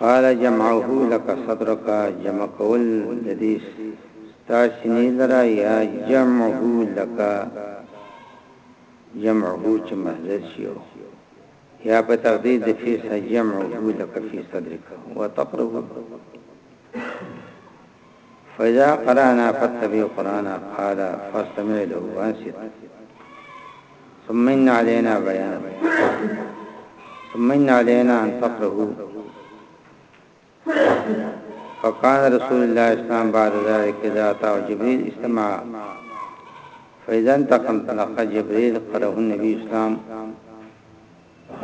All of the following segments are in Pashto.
قال جمعه لك صدرك جمع کول ددې ستا سینې لره یا جمعه لك جمعه چې محذف شي یا په تقدیر د فیس جمعه لك فی صدرک وتقرب فإذا قرأنا فاتبع قرآن قال فاستمع له وانصت ثم إن علينا بيانه ثم إن علينا أن تقرأه فقال رسول الله اسلام بعد ذلك إذا أتاه جبريل استمع فإذا انتقم تلقى جبريل قرأه النبي اسلام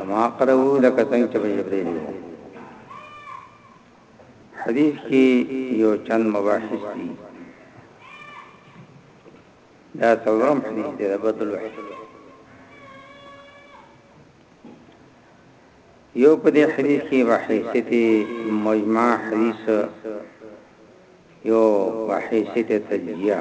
وما قرأه لك تنجب جبريل حديث کې يو چند مباحث دي دا څلورم حديث دی بدل یو په دې حديث کې بحثیت مجمع حديث یو بحثیت تجزیه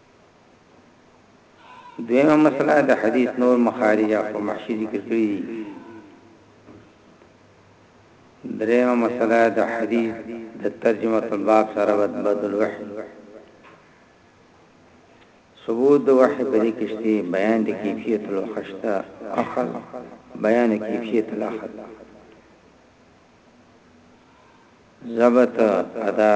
دویمه مسئله د حدیث نور مخارج او محشی ذکر کړی دي دریمه مسئله د حدیث د ترجمه الباب سره بدل وحی ثبوت د وحی په دې کېشته بیان د کیفیت او خشته اخر بیان کیفیت الاخر ضبط ادا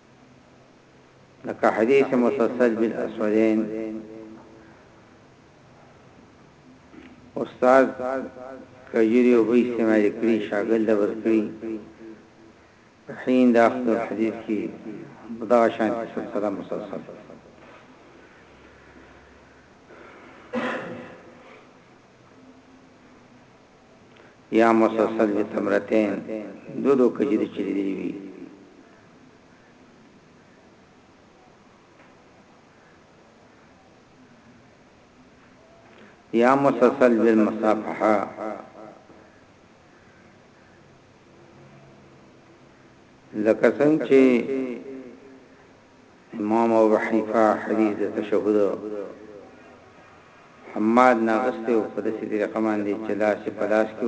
لکه حدیث مسلسل بالاسودین استاد کجری او به استعمال کړی شاګل د ورکړي حین د اخذ الحديث کې دا شان سلسله مسلسل یا مسلسل به تمرتين دو دو کجری چلی دی وی يا متصل بالمصافحه لکه څنګه چې امام ابو حنیفه حدیث د تشهود حماد ناغسته او په دې طریقه باندې چې لاس په لاس کې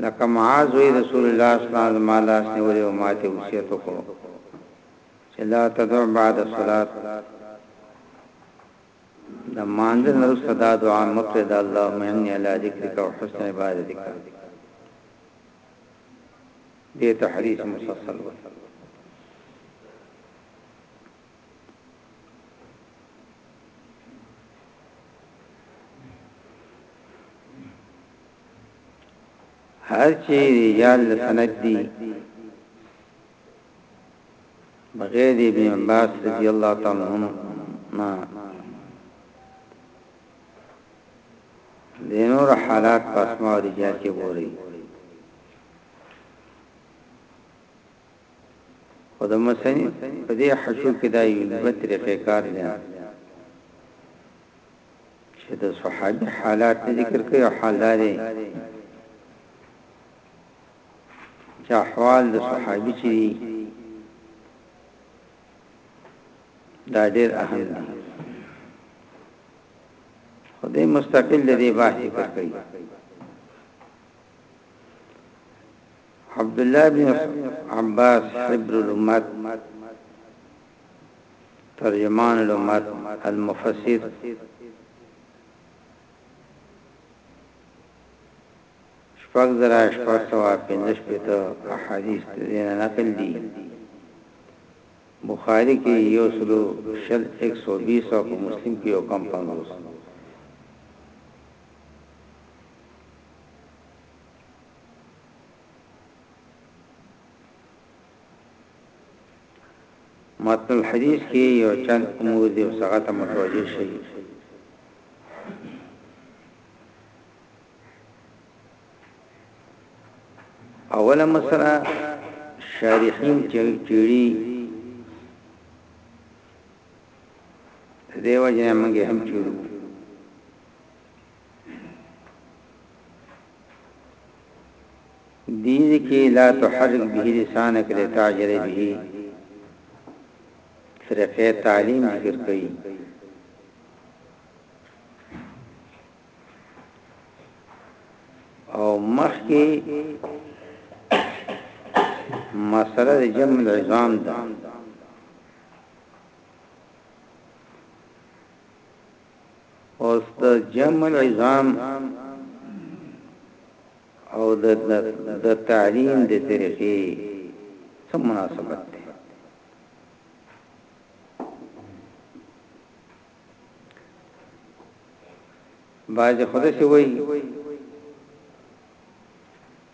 لکه معاذ وی رسول الله صلی الله علیه وسلم مالا سنوری او ماته وصیت وکړو چې لا تدع بعد الصلاه د مانځ نور صدا دعا مکه د الله مهنی علی ذکرک او حسن عبادتک دې تحریف مسلسل وکړو هر چی رجال سند دی بغیر دی ابن عباس رضی اللہ تعالی عنہ ما دینور حالات پاسما رجال چی بوری خو د مثنی په دې حشو کې دا یوه دوه طریقه کار دی چې د صحابي حالات ذکر کوي او حال دا دی چې احوال د صحابي چې دا ډېر اهم دي خدای مستقل دې بحث کوي عبد الله بن عباس حبر الامت ترجمان الامت المفسر شپږ زرا شپږ سوا پنځش پته احادیث دینه نقل دي بخاری کې یو سلو شل 120 او مسلم کې یو کم 50 متن الحديث کې یو چند امور دی او څنګه ته متوجه شي اوله مسله شارحین چې چیړي دیو جن موږ هم چیړو دیز کی لا تحرک به لسانک لتاجر به فرقه تعلیم ذکر کئی او مخ کی مسله د جمع العظام ده اوس د جمع العظام او د د تعلیم د طریقې څه مناسبت دی باج خدای سی وای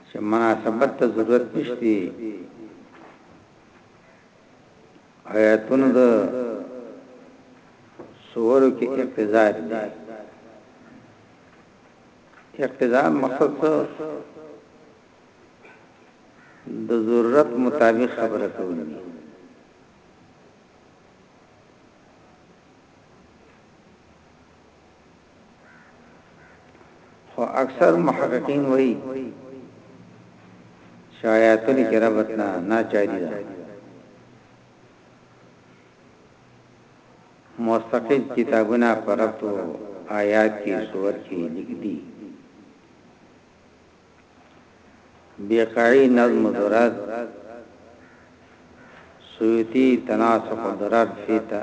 چې مناسبت ته ضرورت نشته آیاتونه د سورو کې اقتضاء دي اقتضاء مقصد څه د ضرورت مطابق خبره کول دي خو اکثر محققین وایي چې آیاتونه کې ربط نه ناچاري ده مستقل کتابونه پر ربط آیات کې صور کې لیکلي بیقعی نظم درد سیوتی تناسق درد فیتا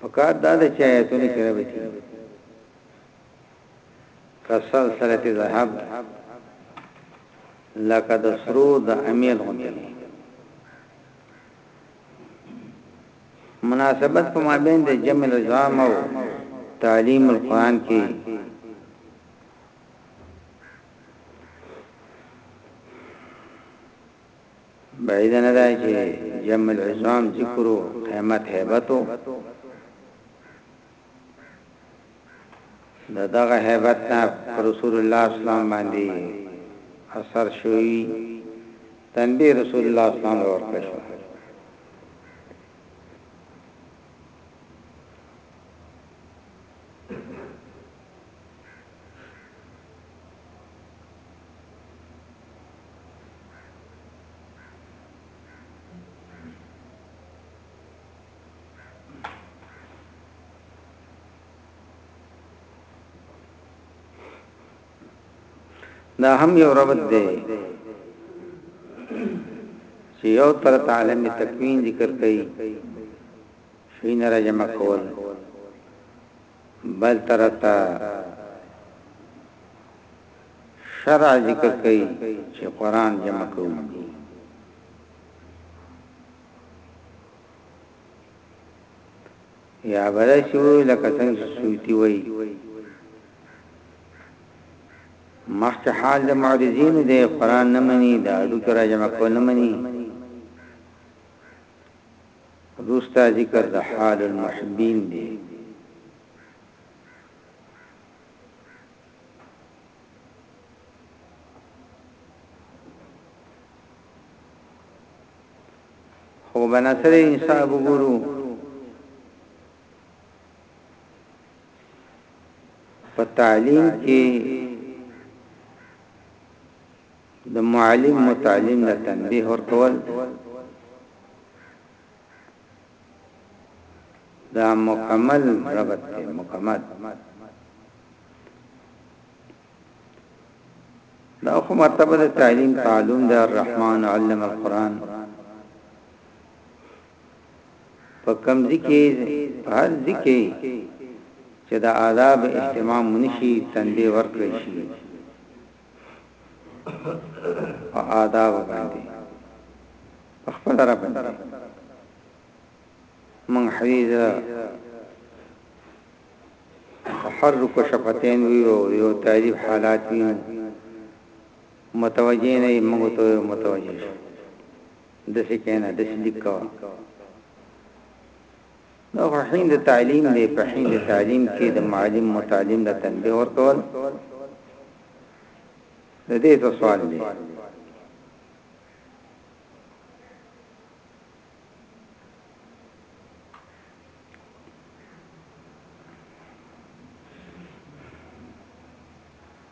پکار دا ده چې آیتونه چې ربطي کسل سره په ذهب لکه د سرو د امیر غوندې مناسبت په مابین د جمع الزام او تعلیم القرآن کې بعيد نه ده چې جمع العظام ذکر او قیمت هیبت د دغه هیبت نه رسول الله اسلام باندې اثر شوی تنبیه رسول الله اسلام ورکړ شو دا هم یو ربط دی چې یو تر تعلم تکوین ذکر کړي شوی نه راځم کول بل طرف ته شرع ذکر کوي چې قران جمع کوي یا بلای شو لکه څنګه سوتی وای مخک حال د معرضین د قران نه مني د اډو کرا جمع کو نه مني وروسته ذکر د حال المحبین دی. خو بناصر انصاب وګورو په تعلیم کې د معلم متعلم له تنبیه ورکول دا مکمل ربط دی مکمل دا خو مرتبه د تعلیم تعلم د الرحمن علم القرآن په کم ذکی په هر ذکی چې دا آداب اهتمام منشي تنبیه ورکړي شي په آداب باندې په خپل رب باندې من حدیث تحرک شفتین ویو یو تعریف حالات ویو متوجه نه موږ ته متوجه شو د څه کینه د څه لیکو دا خو حين د تعلیم دی په حين د تعلیم کې د معلم متعلم د تنبیه ورکول د دې څه سوال دی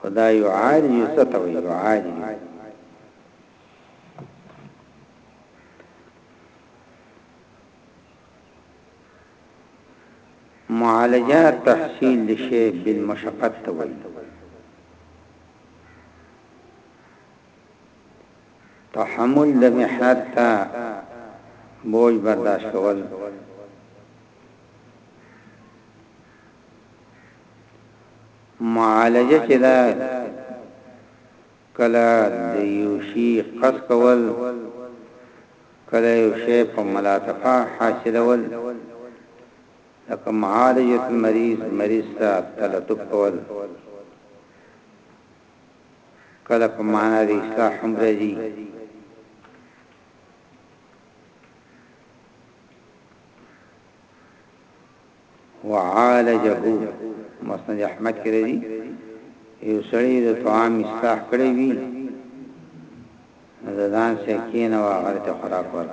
خو دا يعالج څه ته وايي يعالج معالجه تحصيل لشي بالمشقت ته وايي تحمل د محنت ته بوج برداشت کول معالجه چې ده کله د يوشي قص کول کله يو شی په ملاطفه حاصلول لکه معالجه المريض مريض ته تلطف کول کله په معنا د اصلاح هم راځي وعالجه مسند احمد کې راځي یو سړی د طعام اصلاح کړی وي ځان سکینه او غلطه خوراک ورک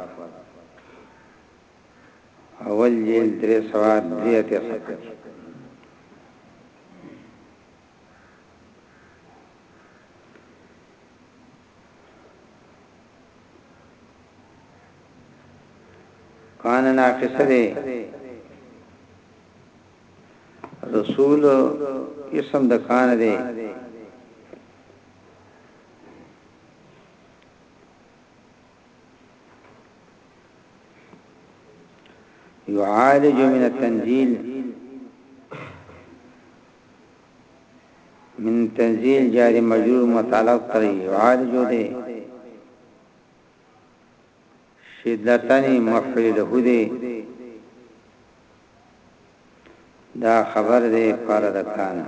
اول جیل درې سواد درې ته سکت کان ناقصه دی رسول اسم د کان دی يعالج من التنزيل من تنزيل جار مجرور متعلق تر يعالج دي شدتن مفعل له دي دا خبر دي فرد کانا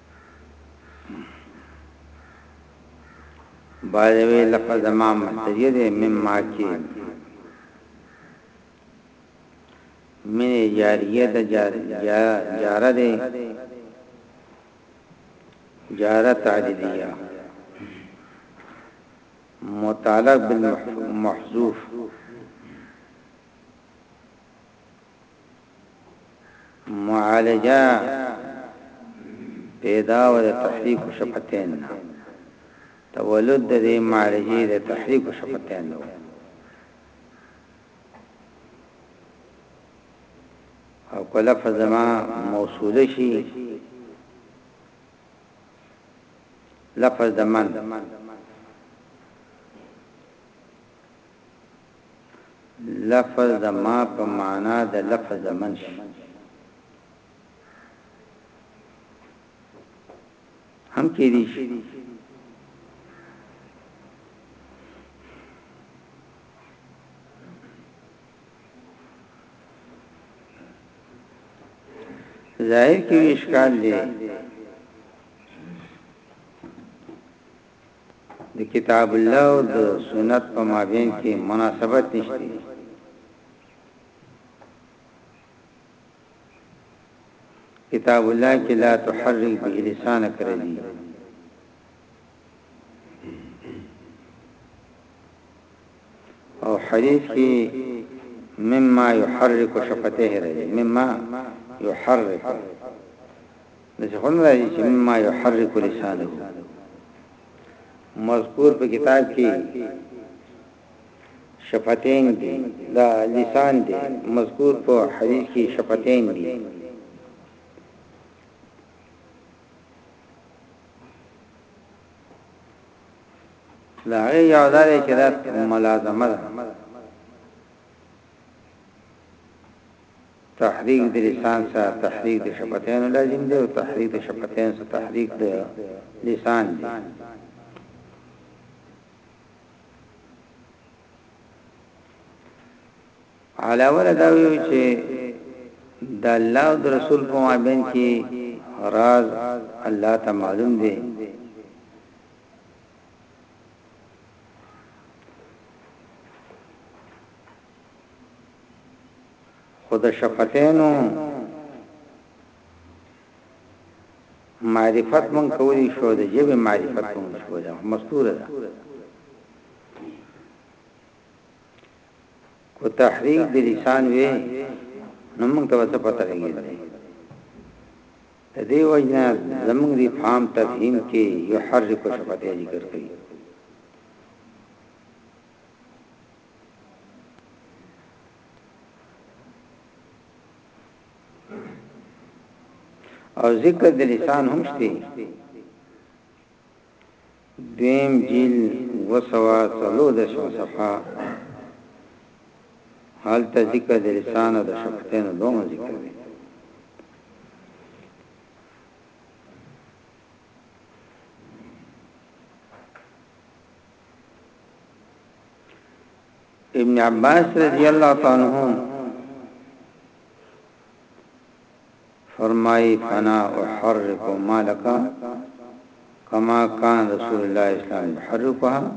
بايوي لقب زما مشتري دی مما چې من جاریه د جاره دی جاره تعدیلیه متعلق بالمحذوف معالجه پیدا و د تحریک شفتین نه تولد د دې معالجه د تحریک شفتین نه او کله فزما موصوله شي لفظ د من لفظ د ما په معنا د لفظ د من شي هم کې دي شي ظاهر کې اشکال دی د کتاب الله او د سنت په مابین کې مناسبت نشته کتاب الله کې لا تحرک به لسان کړی او حدیث کې مما يحرك شفته رہی مما يحرك داسې هم راځي چې مما يحرك لسانه مذکور په کتاب کې شفتین دي دا لسان دي مذکور په حدیث کې شفتین دي دا هغه یو داري چې دا ملازمه ده تحریک د لسان سره تحریک د شفتینو لازم دی او تحریک د شفتین سره تحریک د لسان دی. علاوه له دا ویو چې د الله او د رسول په مابین کې راز الله ته معلوم دی خو د شفتینو معرفت مونږ کولی شو د ژبې معرفت هم شو دا مستوره ده کو تحریک د لسان وې نو موږ ته څه پته لګي د دې وجنا زموږ دی فهم تفهیم کې یو حرف کو شپته ذکر کړی او ذکر د لسان هم شته دیم جیل وسوا سلو د شو صفحه حال ته ذکر د لسان او د شفتین دوه ذکر دی ابن عباس رضی الله تعالی عنہ فرمائی فنا احرق مالکا كما كان رسول الله اسلام يحركها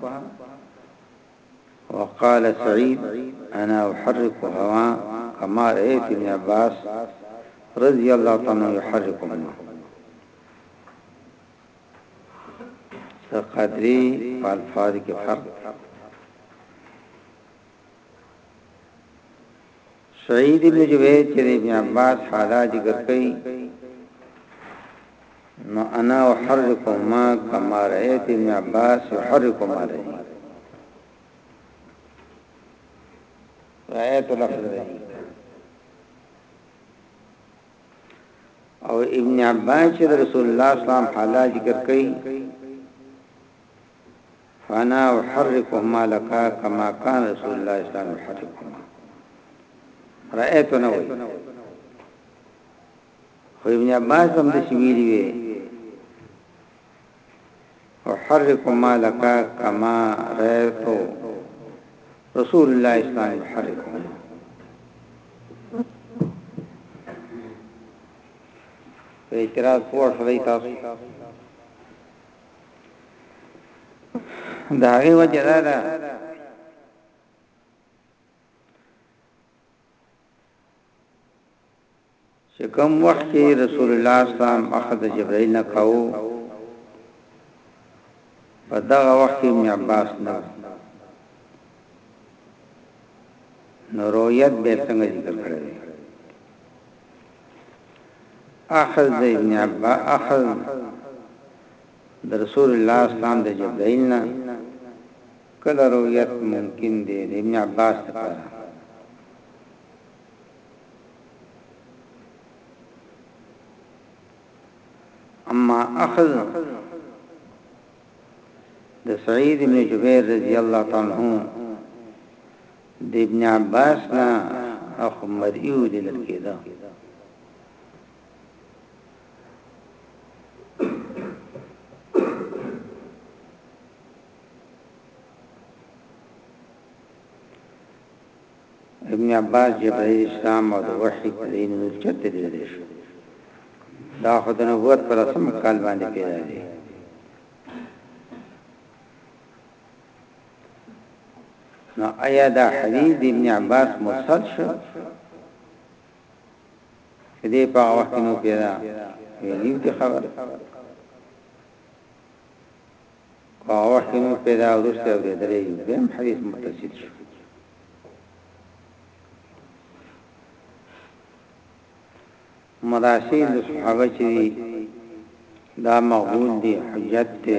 وقال سعيد انا احرك هوا كما رأيت ابن عباس رضي الله عنه يحرك منه څه قدري په الفاظ کې فرق سعید ابن جبیر چې ابن عباس حالات ذکر کړي نو انا احرکم ما کما رأيت ابن عباس يحركم عليه رأيت لفظ رأيت او ابن عباس چې رسول الله صلی الله علیه وسلم حالات ذکر کړي فانا احركهما لك كما كان رسول الله صلی الله علیه وسلم يحركهما رأيت نوي خو ابن عباس هم د شویری وی احرک مالک کما رایت رسول الله اسلام يحرکهما په اعتراض پور شوی تاسو دا هغه وجه ده دا چې کوم وخت کې رسول الله اسلام اخذ د جبرائیل نه کاوه په دغه وخت کې ابن عباس نه نو رویت به څنګه ذکر کړی اخذ د ابن عبا اخذ د رسول الله اسلام د جبرائیل نه کله رویت ممکن دی د ابن عباس لپاره اما اخذ د سعید بن جبیر رضی الله تعالی عنہ د ابن عباس نه اخو مرئیو لیدل کېده ابن عباس جبرائیل اسلام او د وحی په ځای نزول چرته لیږل شو دا خو د نبوت پر رسم کال باندې پیدا دی نو آیا دا حدیث د ابن عباس مرسل شو دې په وخت نو پیدا ویلیم ته خبر په هغه وخت کې موږ پیدا ورسته اوریدلې یو دیم حدیث متصل شو مراسیل د صحابه چې دا مقبول دي حجت ته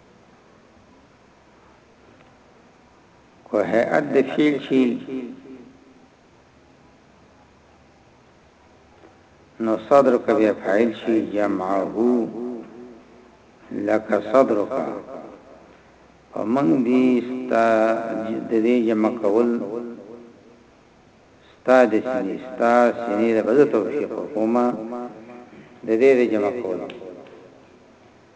کو هيئت د فعل شي نو صدر کبه فاعل شي جمعه لك صدرك ومن دي ستا د دې جمع کول ستا د سینې ستا سینې د بده توفیق وکوما د دې جمع کول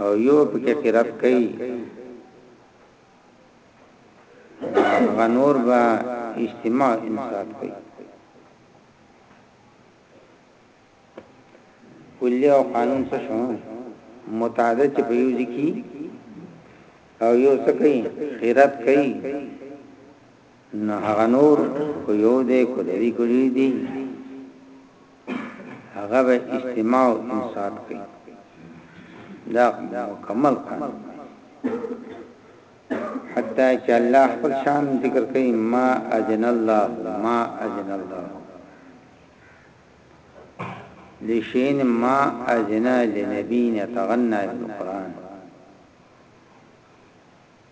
او یو پکې قرات کوي غنور با اجتماع انصات کوي کلی او قانون څه شو متعدد چې په یو ځکی او یو څه کوي قرات کوي نو هغه نور خو یو دی کولوی کړی دی هغه به استماع او انصات کوي دا مکمل قانون حتی چې الله خپل شان ذکر کوي ما اذن الله ما اذن الله لشین ما اذن لنبین تغنى بالقران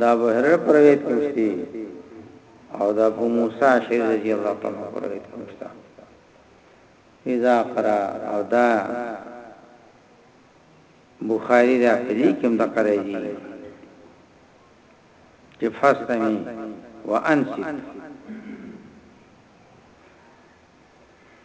دا بهره پر روایت کې مشتي او دا ابو موسی شری رضی الله تعالی پر روایت کې مشتا اذا قرا او دا بخاری دا پدې کې هم دا قرا دي چې فاستمی وانسیت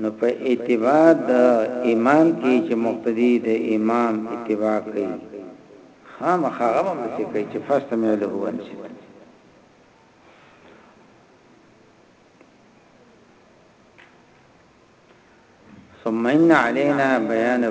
نو په اتباع د امام کی چه مقتدی د امام اتباع کوي خامخا هغه به پسی کوي چه فاستمعو له وانصتو ثم ان علينا بيانه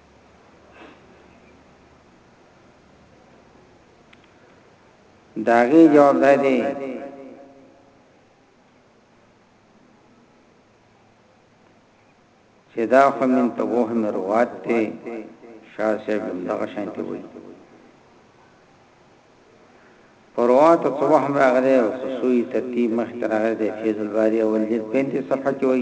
داغي جواب ده دي چې دا خو من ته وهم روات ته شاه صاحب دغه شانتي وي پروات ته وهم راغله او سوی ترتیب مخ تر هغه د فیض الباری اول جلد 35 صفحه کې وي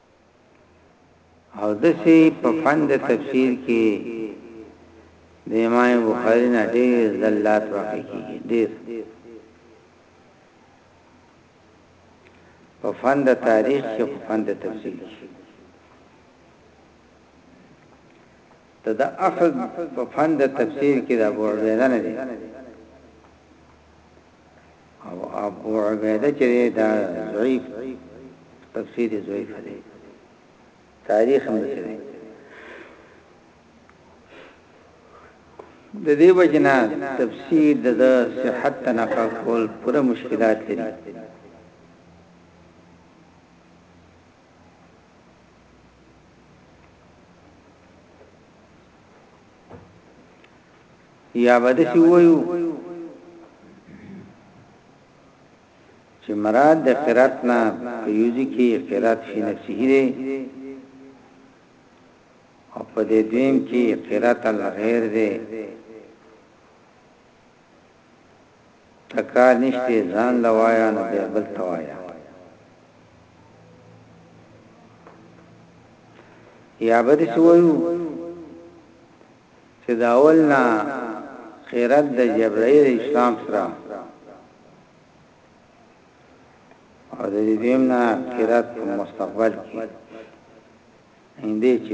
او داسي په فن د تفسیر کي د امام بخاري نه ډېر زلات واقع کیږي ډېر په فن د تاریخ کې په فن د تفسیر کې ته د اخذ په فن د تفسیر کې د ابو عبیده نه دی او ابو عبیده چې دا ضعیف تفسیر ضعیف دی تاریخ هم دی د دې وجنا تفسیر د صحت تنقل کول پوره مشکلات لري یا به داسې ووایو چې مراد د قرات نه په یوځي کې قرات فی نفسه دی او په دې دویم کې قرات الغیر دی ته کار نشته ځان له وایا نه بیا بل ته وایا یا به دې وایو چې دا اول نه خیرت د جبرائیل اسلام سره او د دې دیم نه خیرت په مستقبل کې اندې چې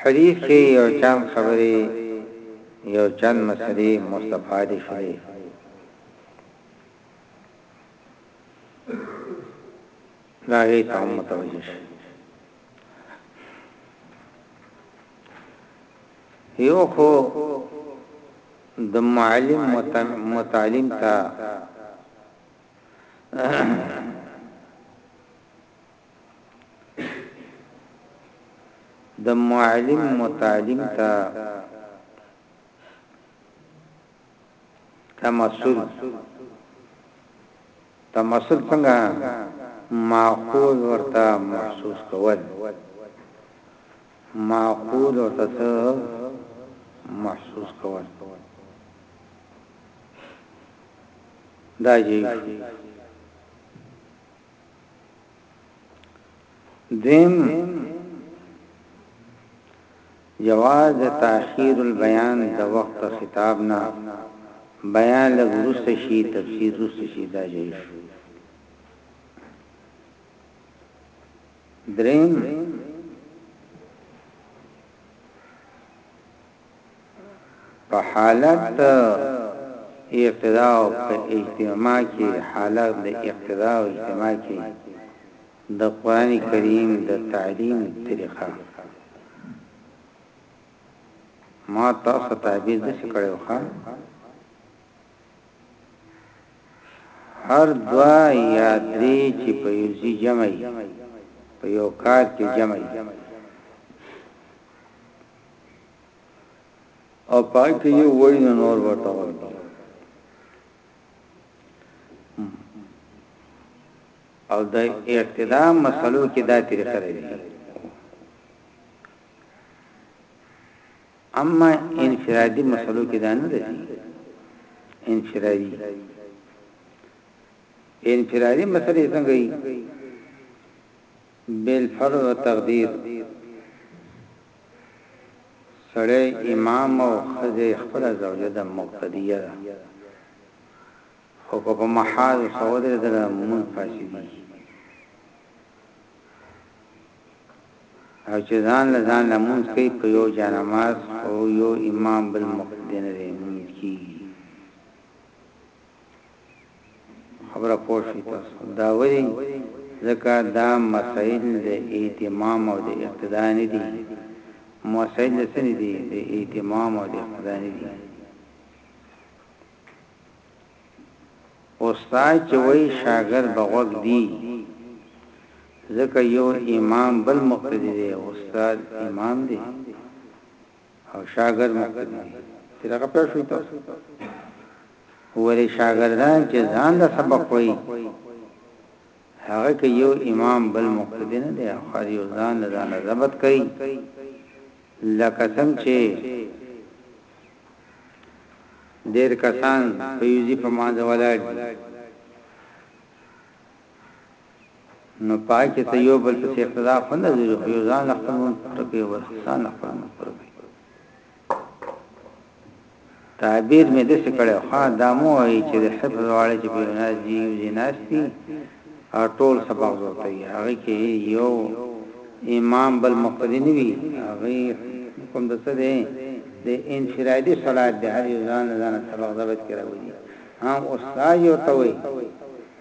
حدیث کې یو چند خبرې یو چند مسلې مستفادې شوې دا هي ته متوجه شي یو خو د معلم متعلم ته د معلم متعلم ته تمثل تمثل څنګه معقول ورته محسوس کول معقول ورته محسوس کول دا جیب دیم جواز تاخير البيان د وخت خطاب نه بیان له ورسته شي تفسیر ورسته شي دا جیب دریم په حالت د اقتداء او په اجتماع کې حالت د اقتداء او اجتماع کې د قرآن کریم د تعلیم طریقه ما تاسو تعبیر د څه کړو ښا هر دوا یا درې چې په یو ځای جمعي په یو کار کې جمعي او پای کې یو وای نه نور ورته وای او د ابتدا مسلو کې دا طریقه لري اما انفرادي مسلو کې دا نه لري انفرادي انفرادي مسلې څنګه بالفرض و تقدیر سړی امام او ښځه یې خپله زوجه ده، مقتدیه ده، خو که په محاذ څه ودرېدله لمونځ فاسدېږي او چې ځان له ځان لمونځ کوي په یو جانماز خو یو امام بل مقتدی نه دی لمونځ کېږي. خبره پوه شئ تاسو دا ولې ځکه دا مسایل د اهتمام او د اقتدا نه دي مسایل د څه نه دي د اهتمام او د اقتدا نه دي استاد چې وای شاګرد بغوږ دی ځکه یو امام بل مقتدی دی استاد امام دی او شاګرد مقید وي چې دغه په شوي تاسو ولې شاګردان چې ځان د سبق وایي هغه کې یو امام بل مقتدی نه دی خو یو ځان له ځان ضبط کوي لکه څنګه چې ډېر کسان په یوزي په مانځه ولاړ دي نو پای کې ته یو بل پسې اقتدا خو نه لري خو یو ځان له خپل مونږ پټه کوي او ځان له خپل مونږ پټه کوي تعبیر مې د څه کړه خو دا مو وایي چې د حفظ واړه چې په ناس دی یو جناسي او ټول سبق ورته وي هغه کې یو امام بل مقتدی نه وي هغه کوم د څه دی د انفرادي صلات د هر یو ځان ځان سبق ضبط کړو هم استاد یو توي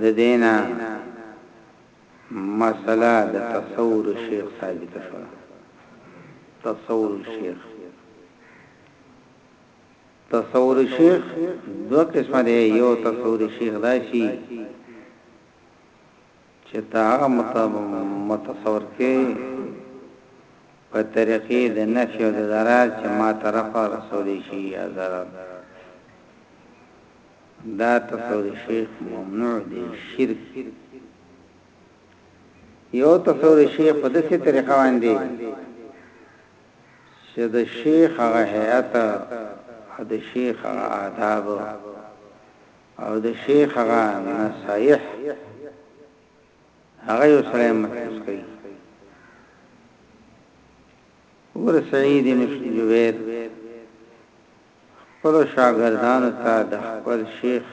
د دې نه مسئله د تصور الشیخ ثابته شوه. تصور الشیخ تصور الشیخ دوه قسمه دی، یو تصور الشیخ دا شي چې ته هغه متصور کې په طریقې د نفي او د ضرر چې ما طرفه رسول شي یا ضرر دا تصور شیخ ممنوع دی شرک یو تصور شیخ په داسې طریقه باندې چې د شیخ هغه هيئت او د شیخ هغه آداب او د شیخ هغه نصایح هغه یو سره مخصوص کوي ور سعید مشجویر خپلو شاګردانو ته د خپل شیخ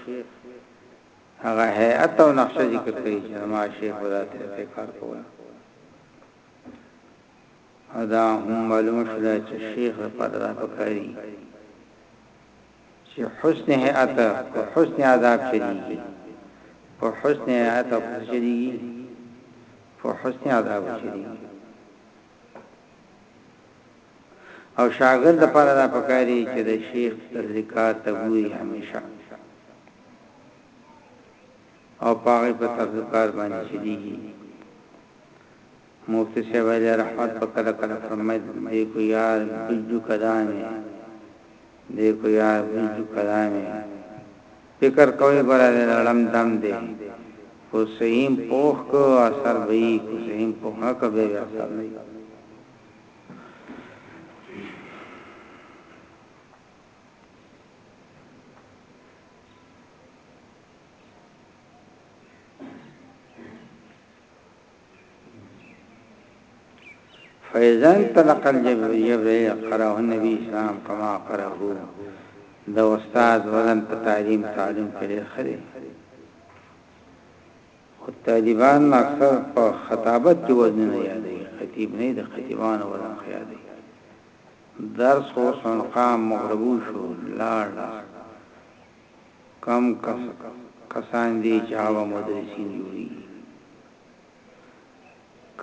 هغه هیئت او نقشه ذکر کړي چې زما شیخ به دا طریقه کار کوله او دا هم معلومه شوه چې شیخ لپاره دا پکاري چې حسن هیئت او حسن عذاب چلیږي او حسن هیئت او چلیږي او حسن عذاب چلیږي او شاګرد لپاره دا پکار دي چې د شیخ طرزي کار ته ګوري همیشه او په هغه په طرز کار باندې چلیږي مفتی صاحب علی رحمت په کله کله فرمایي دې کو یار بجو کدانه دی کو يار بوج دو کدا مي فکر کوي ګوره د لړم دم دی کو سيم پوخ کو اثر به يي کو سيم پوخ نه کو به اثر نه يي. فاذا انطلق الجبريل قراه النبي اسلام كما قراه د استاد وزن په تعلیم تعلیم کې ډېر خري خو طالبان اکثر په خطابت کې وزن نه یادې خطیب نه د خطیبان وزن خیادې درس او سنقام مغربو شو لاړ کم کسان دي چې هغه مدرسین جوړیږي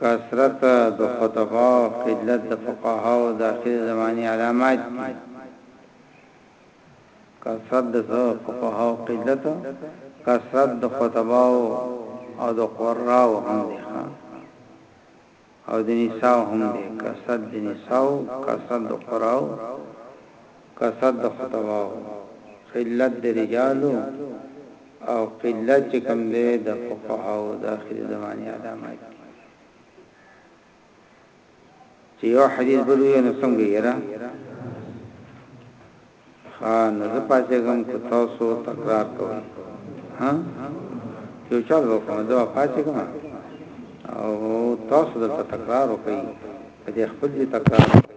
کثرت د خطبه او قلت د فقهاو د اخر زماني علامات دي کثرت د فقهاو قلت کثرت د خطبه او د قراو هم دي او د نساء هم دی کثرت د نساء کثرت د قراء کثرت د خطباء قلت د رجال او قلت چې کوم دی د فقهاء د اخر زمانه علامات دي چې یو حدیث بلوي نو څنګه یې را ښه نو زه پاڅېږم که تاسو تکرار کوئ. ها؟ یو چل به وکړم، زه به پاڅېږم او تاسو دلته تکرار وکړئ، په دې خپل ځای تکرار وکړئ.